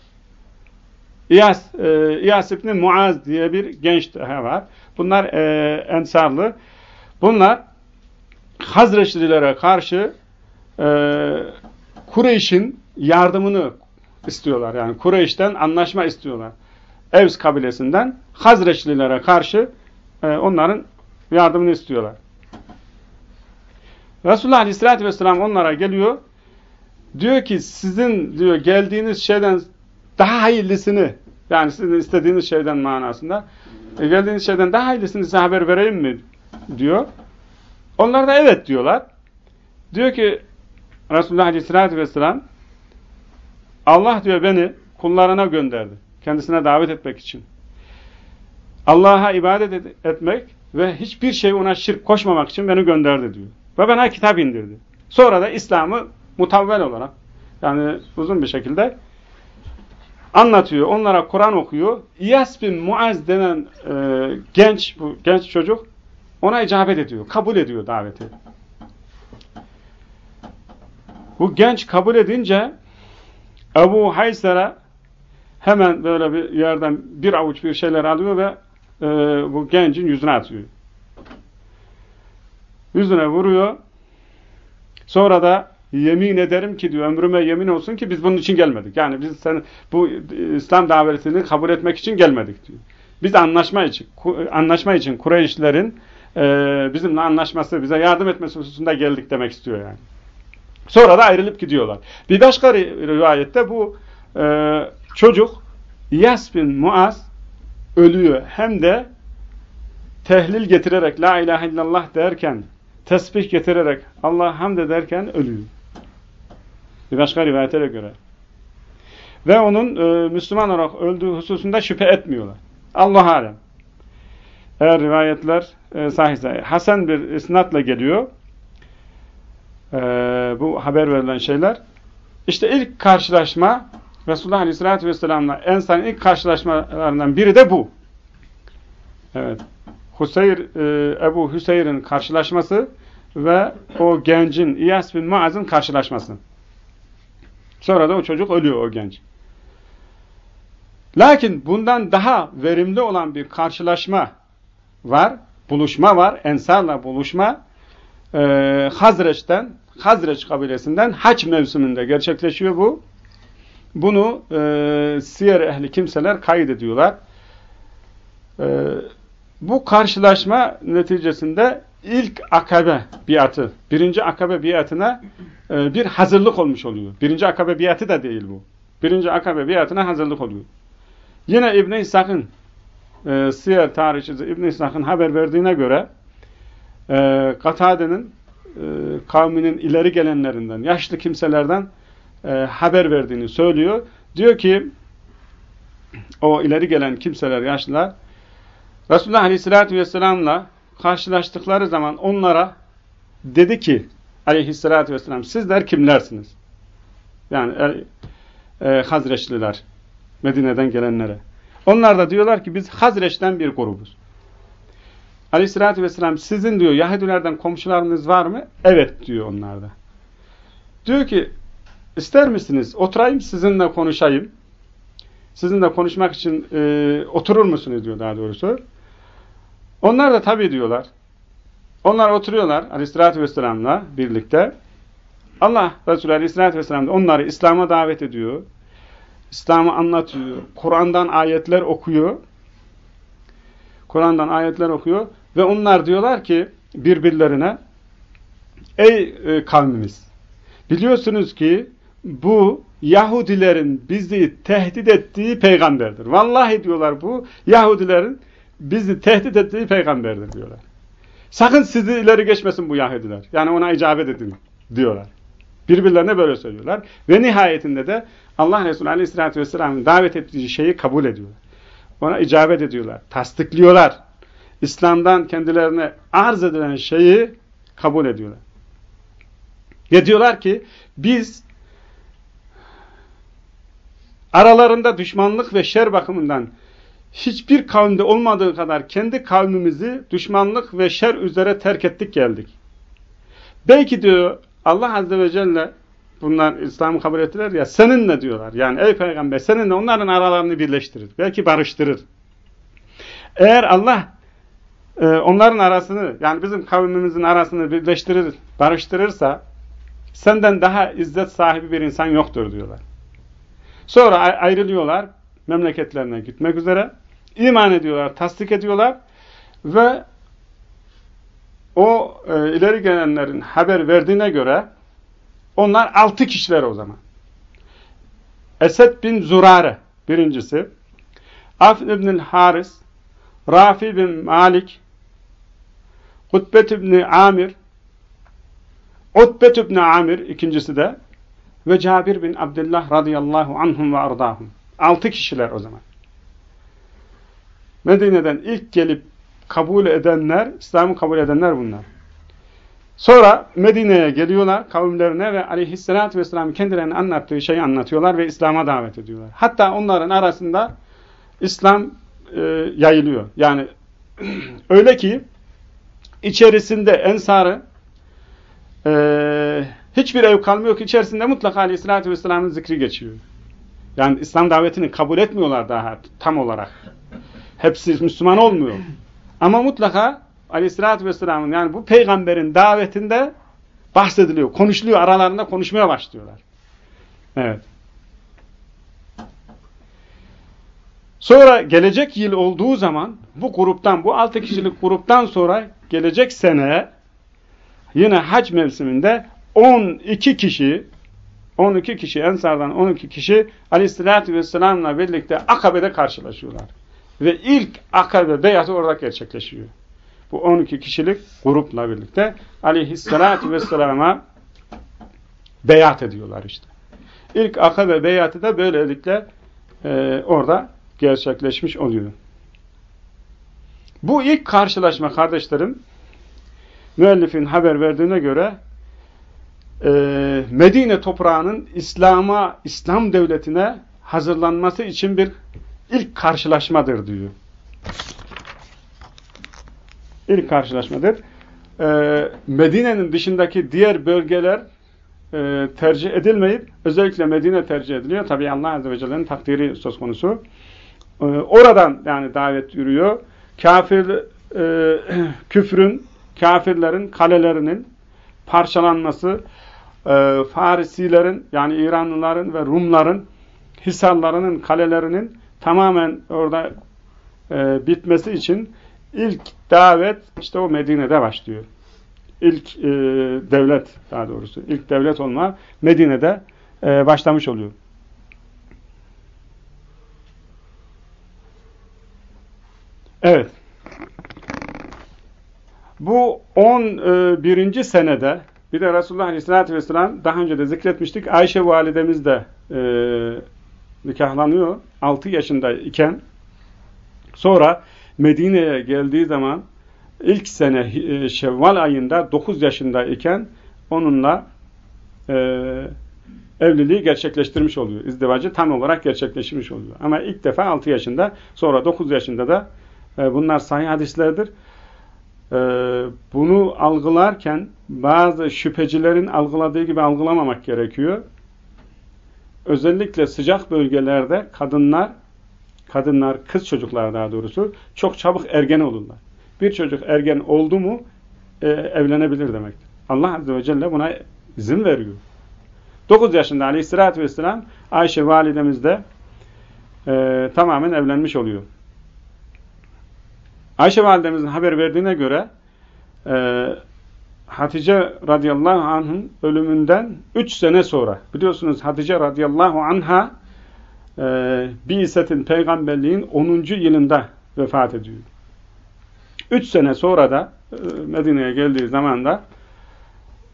[SPEAKER 1] İyas, e, İyas İbni Muaz diye bir genç daha var. Bunlar e, ensarlı. Bunlar Hazreçlilere karşı e, Kureyş'in yardımını istiyorlar. Yani Kureyş'ten anlaşma istiyorlar. Evs kabilesinden Hazreçlilere karşı e, onların yardımını istiyorlar. Resulullah Aleyhisselatü Vesselam onlara geliyor. Diyor ki sizin diyor geldiğiniz şeyden daha hayırlısını yani sizin istediğiniz şeyden manasında e, geldiğiniz şeyden daha hayırlısını size haber vereyim mi diyor. Onlar da evet diyorlar. Diyor ki Resulullah Aleyhisselatü Vesselam Allah diyor beni kullarına gönderdi. Kendisine davet etmek için. Allah'a ibadet etmek ve hiçbir şey ona şirk koşmamak için beni gönderdi diyor. Ve bana kitap indirdi. Sonra da İslam'ı mutavvel olarak yani uzun bir şekilde anlatıyor. Onlara Kur'an okuyor. İyas bin Muaz denen e, genç bu genç çocuk ona icabet ediyor. Kabul ediyor daveti. Bu genç kabul edince Ebu Hayser'e hemen böyle bir yerden bir avuç bir şeyler alıyor ve e, bu gencin yüzüne atıyor. Yüzüne vuruyor. Sonra da yemin ederim ki diyor ömrüme yemin olsun ki biz bunun için gelmedik. Yani biz sen bu İslam davetini kabul etmek için gelmedik diyor. Biz anlaşma için anlaşma için Kureyşlerin e, bizimle anlaşması, bize yardım etmesi hususunda geldik demek istiyor yani. Sonra da ayrılıp gidiyorlar. Bir başka rivayette bu e, çocuk İyas bin Muaz ölüyor. Hem de tehlil getirerek La ilahe illallah derken tesbih getirerek Allah hamd ederken ölüyor. Bir başka rivayetlere göre. Ve onun e, Müslüman olarak öldüğü hususunda şüphe etmiyorlar. Allah alem. Eğer rivayetler e, sahihse. Hasan bir isnatla geliyor. E, bu haber verilen şeyler. İşte ilk karşılaşma Resulullah Aleyhisselatü Vesselam'la Ensar'ın ilk karşılaşmalarından biri de bu. Evet. Huseyr, e, Ebu Hüseyr'in karşılaşması ve o gencin İyas bin Muaz'ın karşılaşması. Sonra da o çocuk ölüyor o genç. Lakin bundan daha verimli olan bir karşılaşma var, buluşma var, Ensar'la buluşma e, Hazreç'ten, Hazreç kabilesinden haç mevsiminde gerçekleşiyor bu. Bunu e, siyer ehli kimseler kaydediyorlar. E, bu karşılaşma neticesinde ilk akabe biatı, birinci akabe biatına e, bir hazırlık olmuş oluyor. Birinci akabe biatı da değil bu. Birinci akabe biatına hazırlık oluyor. Yine İbn-i İshak'ın e, siyer tarihçisi İbn-i İshak'ın haber verdiğine göre e, Katade'nin e, kavminin ileri gelenlerinden, yaşlı kimselerden e, haber verdiğini söylüyor. Diyor ki o ileri gelen kimseler, yaşlılar Resulullah Aleyhisselatü Vesselam'la karşılaştıkları zaman onlara dedi ki aleyhissalatü vesselam sizler kimlersiniz? Yani e, e, Hazreçliler Medine'den gelenlere. Onlar da diyorlar ki biz Hazreç'ten bir grubuz. Aleyhissalatü vesselam sizin diyor Yahudilerden komşularınız var mı? Evet diyor onlar da. Diyor ki ister misiniz? Oturayım sizinle konuşayım. Sizinle konuşmak için e, oturur musunuz diyor daha doğrusu. Onlar da tabii diyorlar. Onlar oturuyorlar Aleyhisselatü Vesselam'la birlikte. Allah Resulü Aleyhisselatü Vesselam da onları İslam'a davet ediyor. İslam'ı anlatıyor. Kur'an'dan ayetler okuyor. Kur'an'dan ayetler okuyor. Ve onlar diyorlar ki birbirlerine Ey e, kavmimiz! Biliyorsunuz ki bu Yahudilerin bizi tehdit ettiği peygamberdir. Vallahi diyorlar bu Yahudilerin bizi tehdit ettiği peygamberdir diyorlar. Sakın sizi ileri geçmesin bu Yahudiler. Yani ona icabet edin diyorlar. Birbirlerine böyle söylüyorlar. Ve nihayetinde de Allah Resulü Aleyhisselatü Vesselam'ın davet ettiği şeyi kabul ediyorlar. Ona icabet ediyorlar. Tasdikliyorlar. İslam'dan kendilerine arz edilen şeyi kabul ediyorlar. Ve diyorlar ki biz aralarında düşmanlık ve şer bakımından hiçbir kavimde olmadığı kadar kendi kavmimizi düşmanlık ve şer üzere terk ettik geldik. Belki diyor Allah Azze ve Celle bunlar İslam'ı kabul ettiler ya seninle diyorlar. Yani ey peygamber seninle onların aralarını birleştirir. Belki barıştırır. Eğer Allah e, onların arasını yani bizim kavmimizin arasını birleştirir, barıştırırsa senden daha izzet sahibi bir insan yoktur diyorlar. Sonra ayrılıyorlar memleketlerine gitmek üzere. İman ediyorlar, tasdik ediyorlar ve o e, ileri gelenlerin haber verdiğine göre onlar altı kişiler o zaman. Esed bin Zurare birincisi, Afn ibn Haris, Rafi bin Malik, Kutbet ibn Amir, Utbet ibn Amir ikincisi de ve Cabir bin Abdullah radıyallahu anhum ve ardahum. Altı kişiler o zaman. Medine'den ilk gelip kabul edenler, İslam'ı kabul edenler bunlar. Sonra Medine'ye geliyorlar kavimlerine ve aleyhissalatü vesselam kendilerine anlattığı şeyi anlatıyorlar ve İslam'a davet ediyorlar. Hatta onların arasında İslam e, yayılıyor. Yani öyle ki içerisinde ensarı e, hiçbir ev kalmıyor ki içerisinde mutlaka aleyhissalatü vesselamın zikri geçiyor. Yani İslam davetini kabul etmiyorlar daha tam olarak. Hepsi Müslüman olmuyor. Ama mutlaka aleyhissalatü vesselamın yani bu peygamberin davetinde bahsediliyor. Konuşuluyor. Aralarında konuşmaya başlıyorlar. Evet. Sonra gelecek yıl olduğu zaman bu gruptan, bu altı kişilik gruptan sonra gelecek sene yine hac mevsiminde 12 kişi 12 kişi Ensar'dan 12 kişi Aleyhisselatü Vesselam'la birlikte Akabe'de karşılaşıyorlar. Ve ilk Akabe beyatı orada gerçekleşiyor. Bu 12 kişilik grupla birlikte Aleyhisselatü Vesselam'a beyat ediyorlar işte. İlk Akabe beyatı da böylelikle e, orada gerçekleşmiş oluyor. Bu ilk karşılaşma kardeşlerim müellifin haber verdiğine göre e, Medine toprağının İslam'a, İslam devletine hazırlanması için bir ilk karşılaşmadır diyor. İlk karşılaşmadır. E, Medine'nin dışındaki diğer bölgeler e, tercih edilmeyip özellikle Medine tercih ediliyor. Tabi Allah Azze ve Celle'nin takdiri söz konusu. E, oradan yani davet yürüyor. Kafir, e, küfrün, kafirlerin kalelerinin parçalanması, e, Farisilerin yani İranlıların ve Rumların hisarlarının, kalelerinin tamamen orada e, bitmesi için ilk davet işte o Medine'de başlıyor. İlk e, devlet daha doğrusu, ilk devlet olma Medine'de e, başlamış oluyor. Evet. Bu 11. E, senede bir de Resulullah Aleyhisselatü Vesselam daha önce de zikretmiştik. Ayşe validemiz de e, nikahlanıyor. 6 yaşında iken sonra Medine'ye geldiği zaman ilk sene e, Şevval ayında 9 yaşında iken onunla e, evliliği gerçekleştirmiş oluyor. İzdivacı tam olarak gerçekleştirmiş oluyor. Ama ilk defa 6 yaşında sonra 9 yaşında da e, bunlar sahih hadislerdir. E, bunu algılarken bazı şüphecilerin algıladığı gibi algılamamak gerekiyor. Özellikle sıcak bölgelerde kadınlar, kadınlar, kız çocuklar daha doğrusu çok çabuk ergen olurlar. Bir çocuk ergen oldu mu e, evlenebilir demektir. Allah Azze ve Celle buna izin veriyor. 9 yaşında aleyhissalatü vesselam Ayşe validemiz de e, tamamen evlenmiş oluyor. Ayşe validemizin haber verdiğine göre e, Hatice radıyallahu anh'ın ölümünden 3 sene sonra biliyorsunuz Hatice radıyallahu anha e, Bi'setin peygamberliğin 10. yılında vefat ediyor. 3 sene sonra da e, Medine'ye geldiği zaman da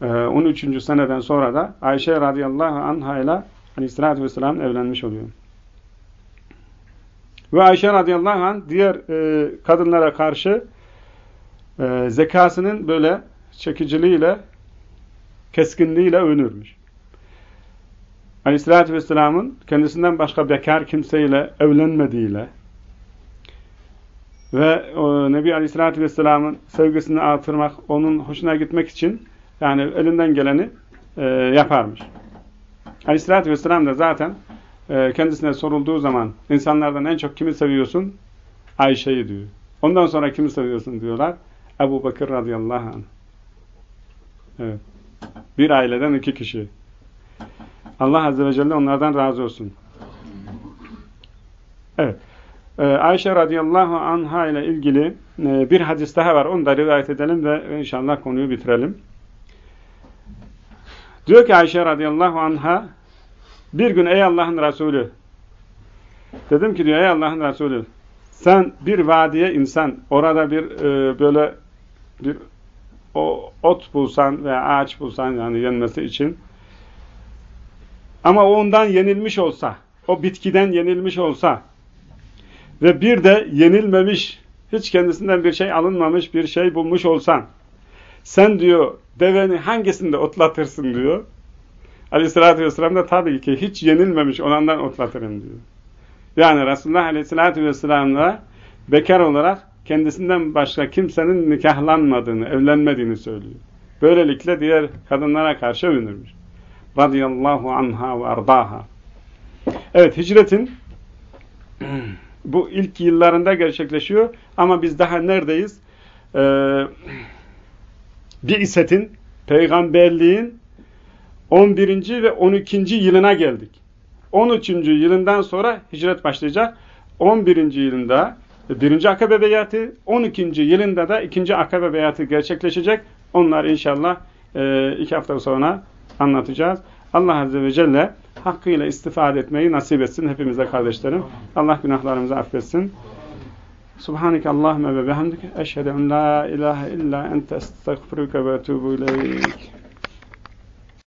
[SPEAKER 1] 13. E, seneden sonra da Ayşe radıyallahu anha ile aleyhissalatü vesselam evlenmiş oluyor. Ve Ayşe radıyallahu anh diğer e, kadınlara karşı e, zekasının böyle çekiciliğiyle, keskinliğiyle övünürmüş. Aleyhissalatü vesselamın kendisinden başka bekar kimseyle evlenmediğiyle ve o, Nebi Aleyhisselatü Vesselam'ın sevgisini artırmak, onun hoşuna gitmek için yani elinden geleni e, yaparmış. Aleyhisselatü Vesselam da zaten e, kendisine sorulduğu zaman insanlardan en çok kimi seviyorsun? Ayşe'yi diyor. Ondan sonra kimi seviyorsun diyorlar. Ebu Bakır radıyallahu anh. Bir aileden iki kişi. Allah Azze ve Celle onlardan razı olsun. Evet. Ee, Ayşe radıyallahu anha ile ilgili e, bir hadis daha var. Onu da rivayet edelim ve inşallah konuyu bitirelim. Diyor ki Ayşe radıyallahu anha bir gün ey Allah'ın Resulü dedim ki diyor ey Allah'ın Resulü sen bir vadiye insan orada bir e, böyle bir o ot bulsan veya ağaç bulsan yani yenmesi için ama ondan yenilmiş olsa o bitkiden yenilmiş olsa ve bir de yenilmemiş hiç kendisinden bir şey alınmamış bir şey bulmuş olsan sen diyor deveni hangisinde otlatırsın diyor. Aleyhissalatü vesselam da tabii ki hiç yenilmemiş olandan otlatırım diyor. Yani Resulullah Aleyhisselatü Vesselam'la bekar olarak kendisinden başka kimsenin nikahlanmadığını, evlenmediğini söylüyor. Böylelikle diğer kadınlara karşı övünürmüş. Radiyallahu anha ve ardaha. Evet, hicretin bu ilk yıllarında gerçekleşiyor ama biz daha neredeyiz? Ee, bir isetin, peygamberliğin 11. ve 12. yılına geldik. 13. yılından sonra hicret başlayacak. 11. yılında birinci akabe beyatı, 12. yılında da ikinci akabe beyatı gerçekleşecek. Onlar inşallah e, iki hafta sonra anlatacağız. Allah Azze ve Celle hakkıyla istifade etmeyi nasip etsin hepimize kardeşlerim. Allah günahlarımızı affetsin. Subhaneke Allahümme ve bihamdike eşhedü en la ilahe illa ente estağfiruke ve etubu ileyk.